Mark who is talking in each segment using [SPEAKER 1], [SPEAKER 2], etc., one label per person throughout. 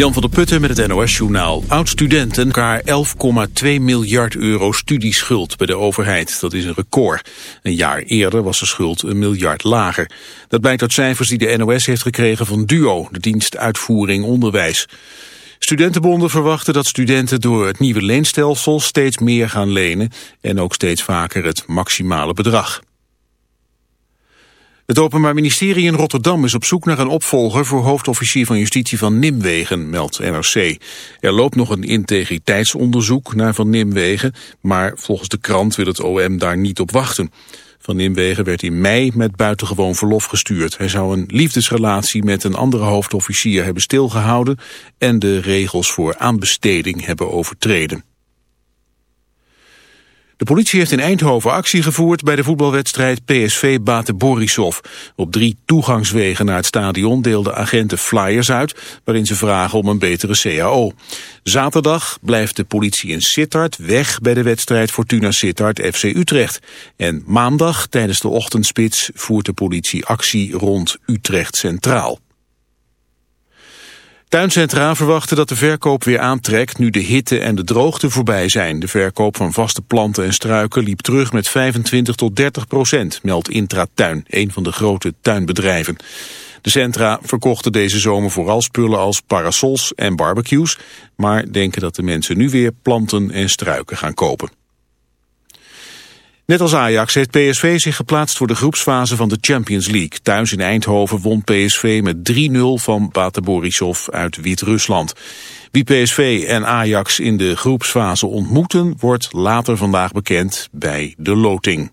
[SPEAKER 1] Jan van der Putten met het NOS-journaal. Oud-studenten elkaar 11,2 miljard euro studieschuld bij de overheid. Dat is een record. Een jaar eerder was de schuld een miljard lager. Dat blijkt uit cijfers die de NOS heeft gekregen van DUO, de dienst Uitvoering Onderwijs. Studentenbonden verwachten dat studenten door het nieuwe leenstelsel steeds meer gaan lenen en ook steeds vaker het maximale bedrag. Het Openbaar Ministerie in Rotterdam is op zoek naar een opvolger voor hoofdofficier van justitie van Nimwegen, meldt NRC. Er loopt nog een integriteitsonderzoek naar Van Nimwegen, maar volgens de krant wil het OM daar niet op wachten. Van Nimwegen werd in mei met buitengewoon verlof gestuurd. Hij zou een liefdesrelatie met een andere hoofdofficier hebben stilgehouden en de regels voor aanbesteding hebben overtreden. De politie heeft in Eindhoven actie gevoerd bij de voetbalwedstrijd PSV Bate Borisov. Op drie toegangswegen naar het stadion deelden agenten flyers uit waarin ze vragen om een betere CAO. Zaterdag blijft de politie in Sittard weg bij de wedstrijd Fortuna Sittard FC Utrecht. En maandag tijdens de ochtendspits voert de politie actie rond Utrecht Centraal. Tuincentra verwachten dat de verkoop weer aantrekt nu de hitte en de droogte voorbij zijn. De verkoop van vaste planten en struiken liep terug met 25 tot 30 procent, meldt Intratuin, een van de grote tuinbedrijven. De centra verkochten deze zomer vooral spullen als parasols en barbecues, maar denken dat de mensen nu weer planten en struiken gaan kopen. Net als Ajax heeft PSV zich geplaatst voor de groepsfase van de Champions League. Thuis in Eindhoven won PSV met 3-0 van Bate Borisov uit Wit-Rusland. Wie PSV en Ajax in de groepsfase ontmoeten wordt later vandaag bekend bij de loting.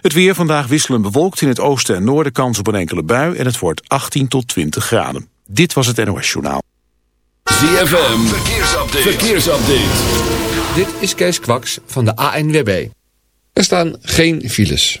[SPEAKER 1] Het weer vandaag wisselen bewolkt in het oosten en noorden kans op een enkele bui en het wordt 18 tot 20 graden. Dit was het NOS Journaal.
[SPEAKER 2] ZFM, verkeersupdate. verkeersupdate.
[SPEAKER 3] Dit is Kees Kwaks van de ANWB. Er staan geen files.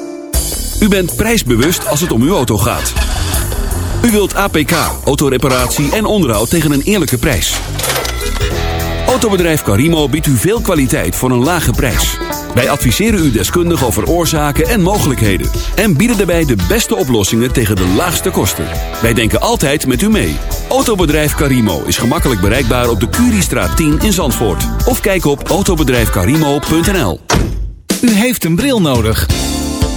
[SPEAKER 2] U bent prijsbewust als het om uw auto gaat. U wilt APK, autoreparatie en onderhoud tegen een eerlijke prijs. Autobedrijf Carimo biedt u veel kwaliteit voor een lage prijs. Wij adviseren u deskundig over oorzaken en mogelijkheden. En bieden daarbij de beste oplossingen tegen de laagste kosten. Wij denken altijd met u mee. Autobedrijf Carimo is gemakkelijk bereikbaar op de Curiestraat 10 in Zandvoort. Of kijk op autobedrijfcarimo.nl
[SPEAKER 4] U heeft een bril nodig.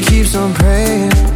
[SPEAKER 5] keeps on praying.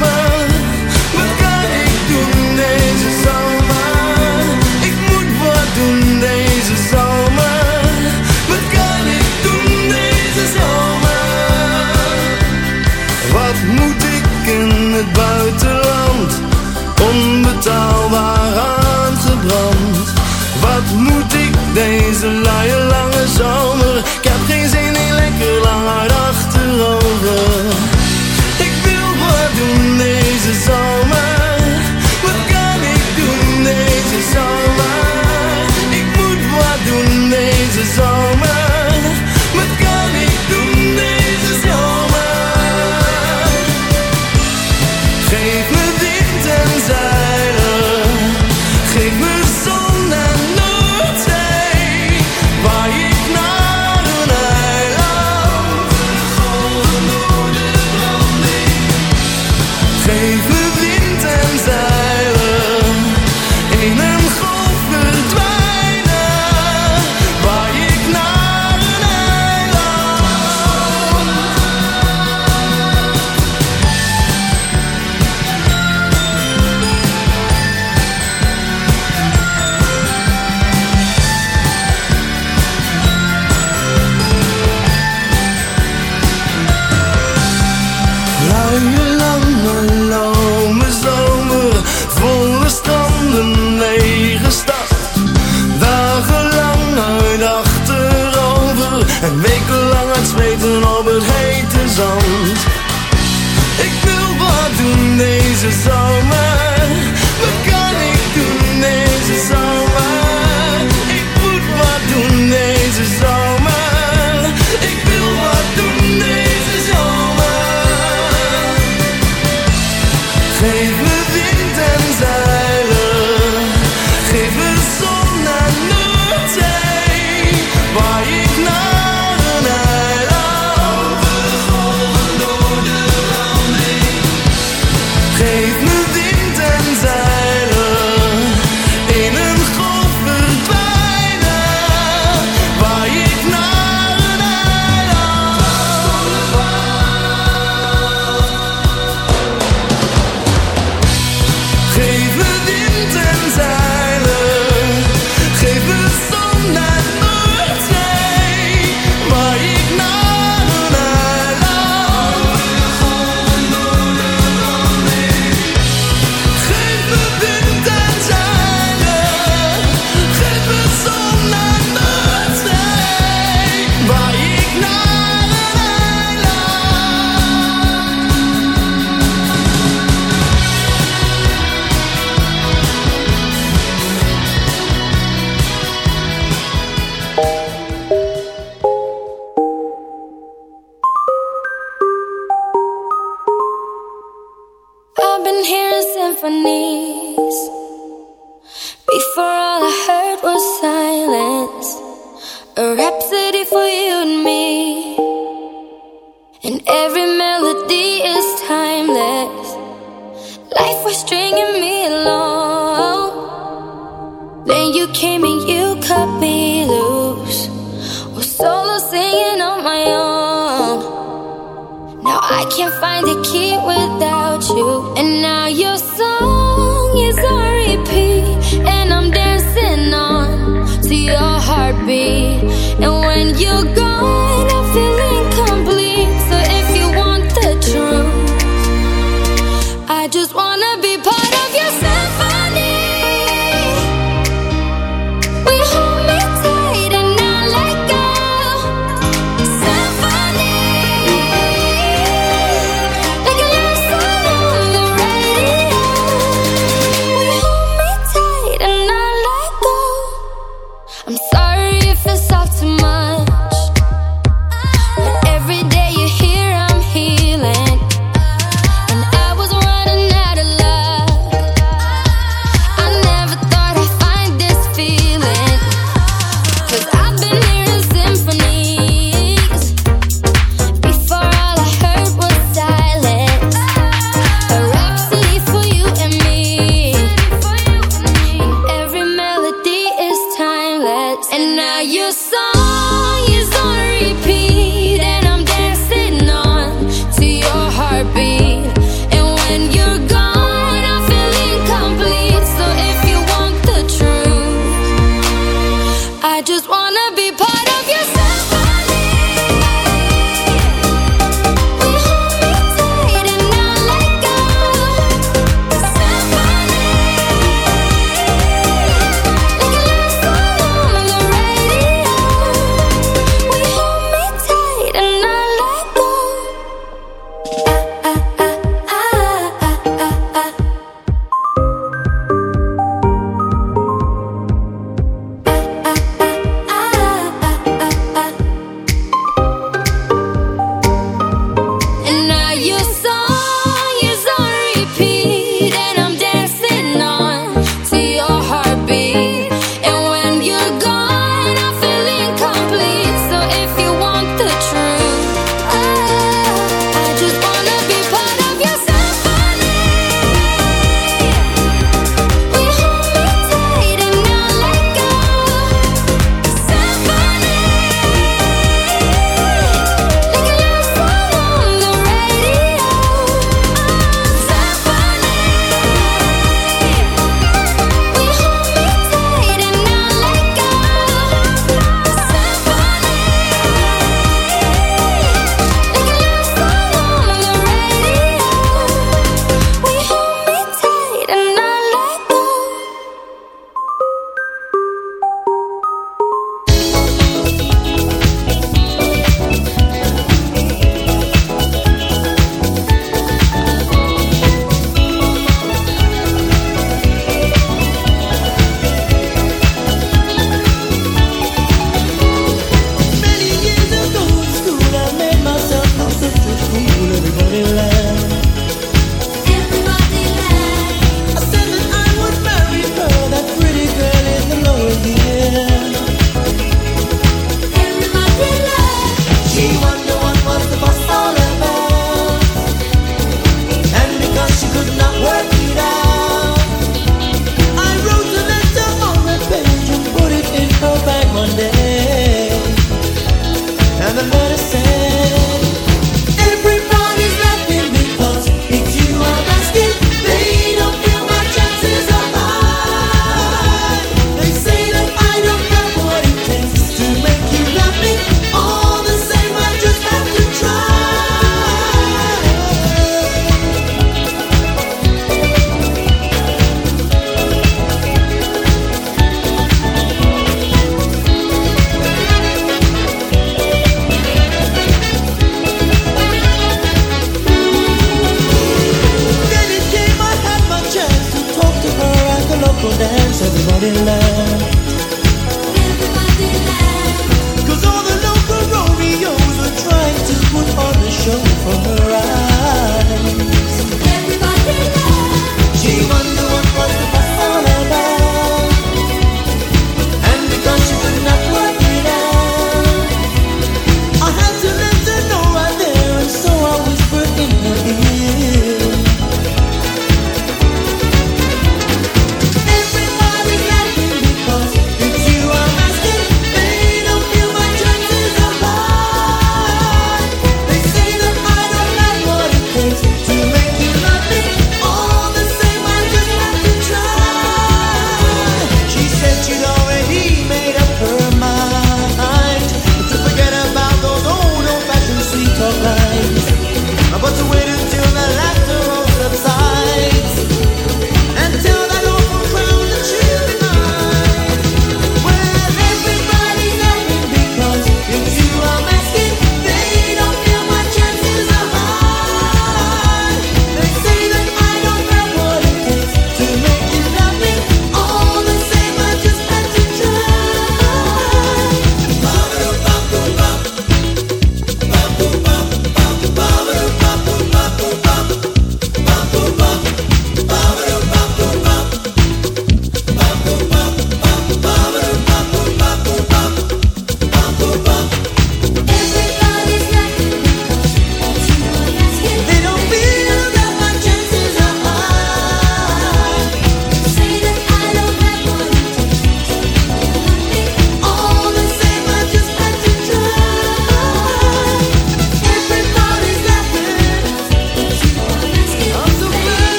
[SPEAKER 5] in
[SPEAKER 6] love.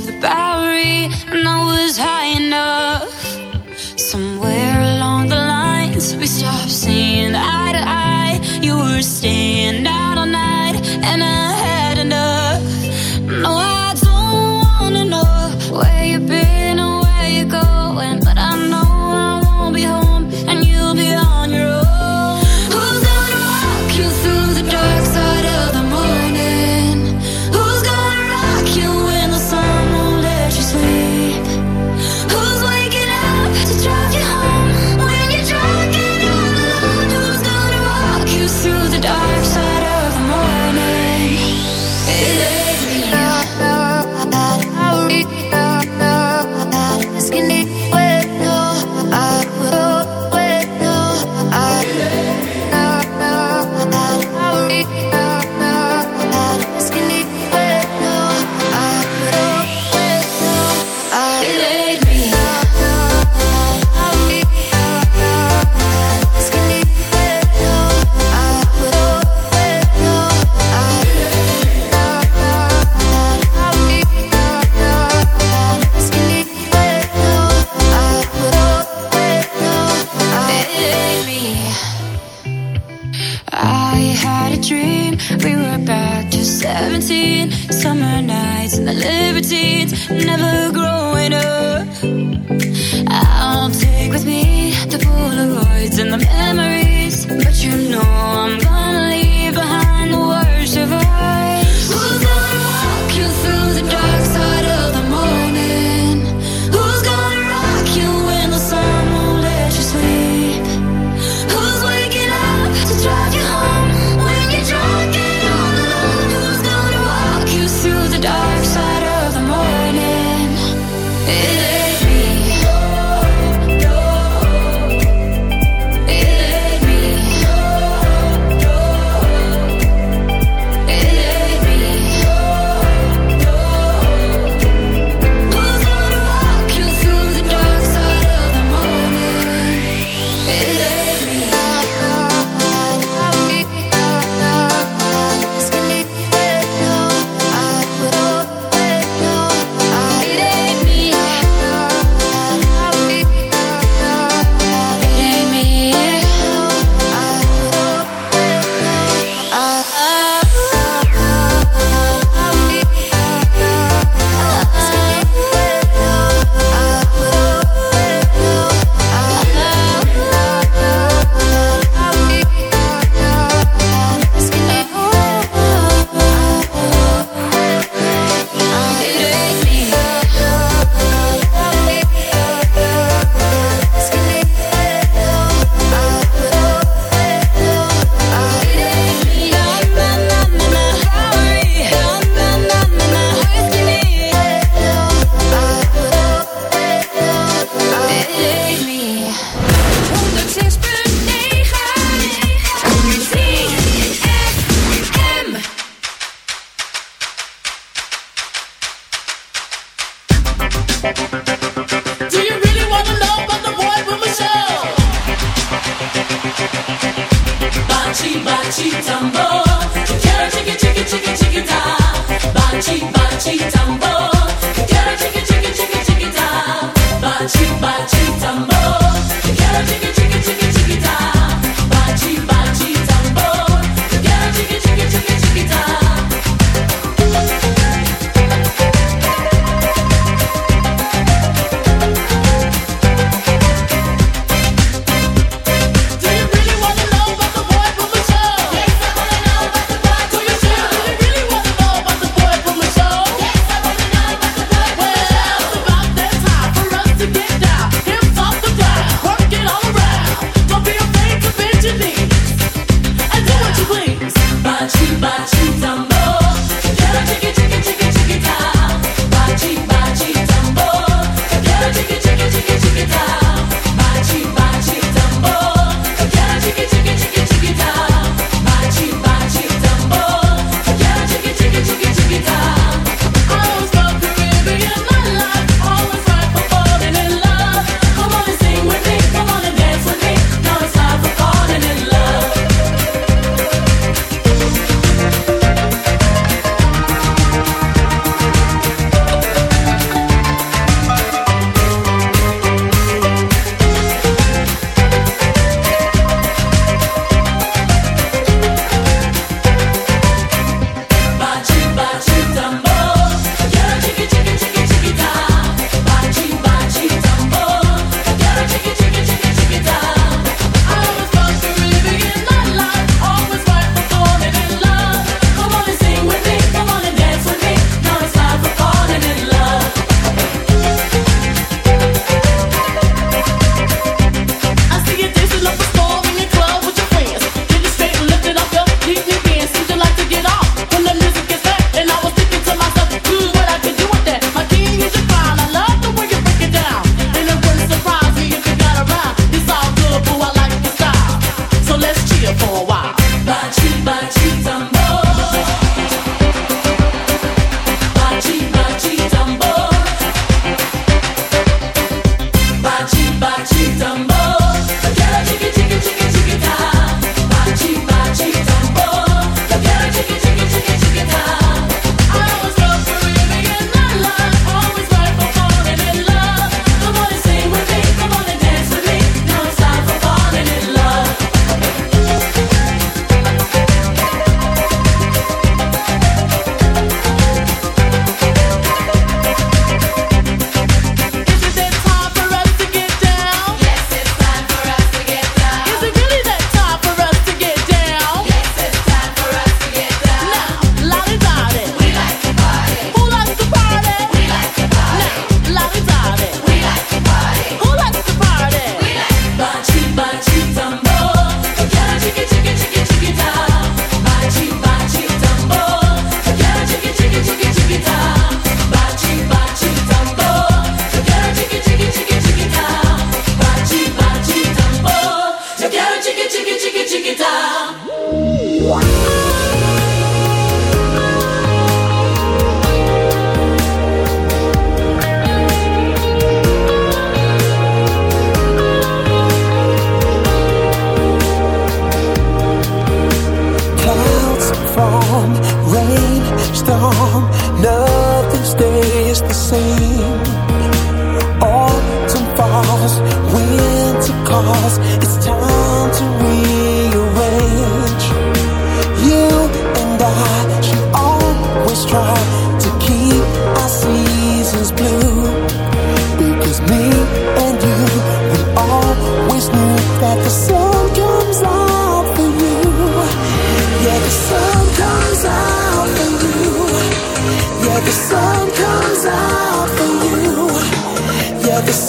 [SPEAKER 7] the back.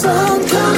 [SPEAKER 7] sun comes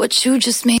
[SPEAKER 8] What you just made.